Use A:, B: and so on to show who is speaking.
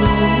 A: know